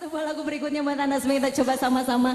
Satu buah lagu berikutnya buat Anda semua kita coba sama-sama.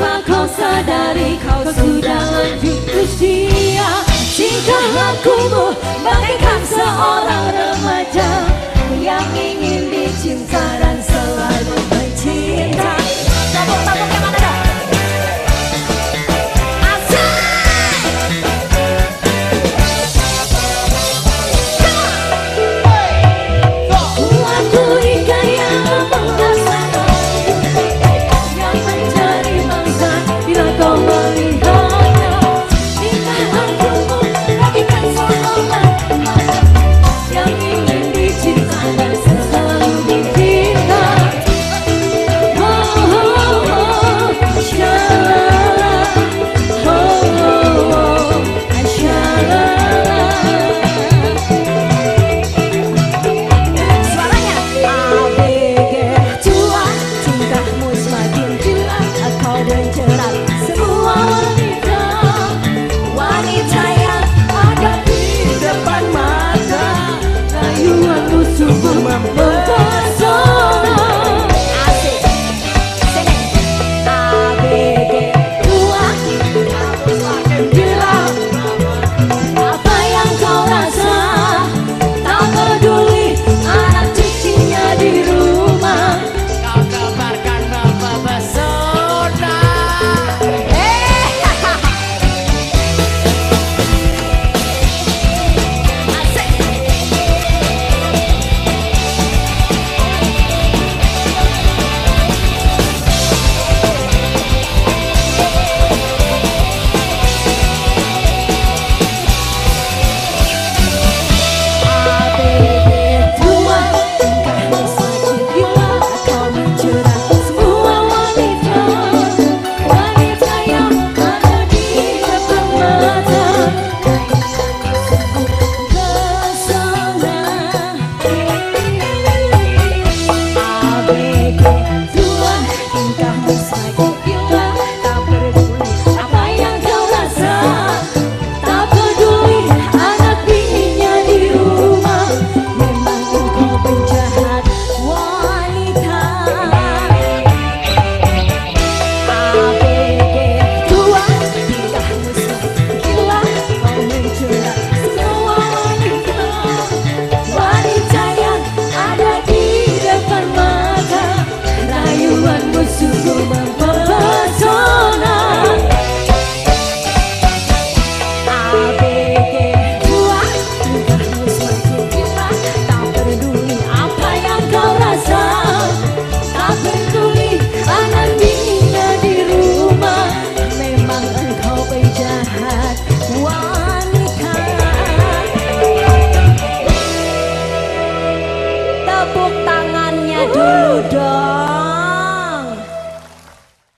Tanpa kau sadari kau sudah lanjut usia? Tingkah lakumu bagaikan seorang dark.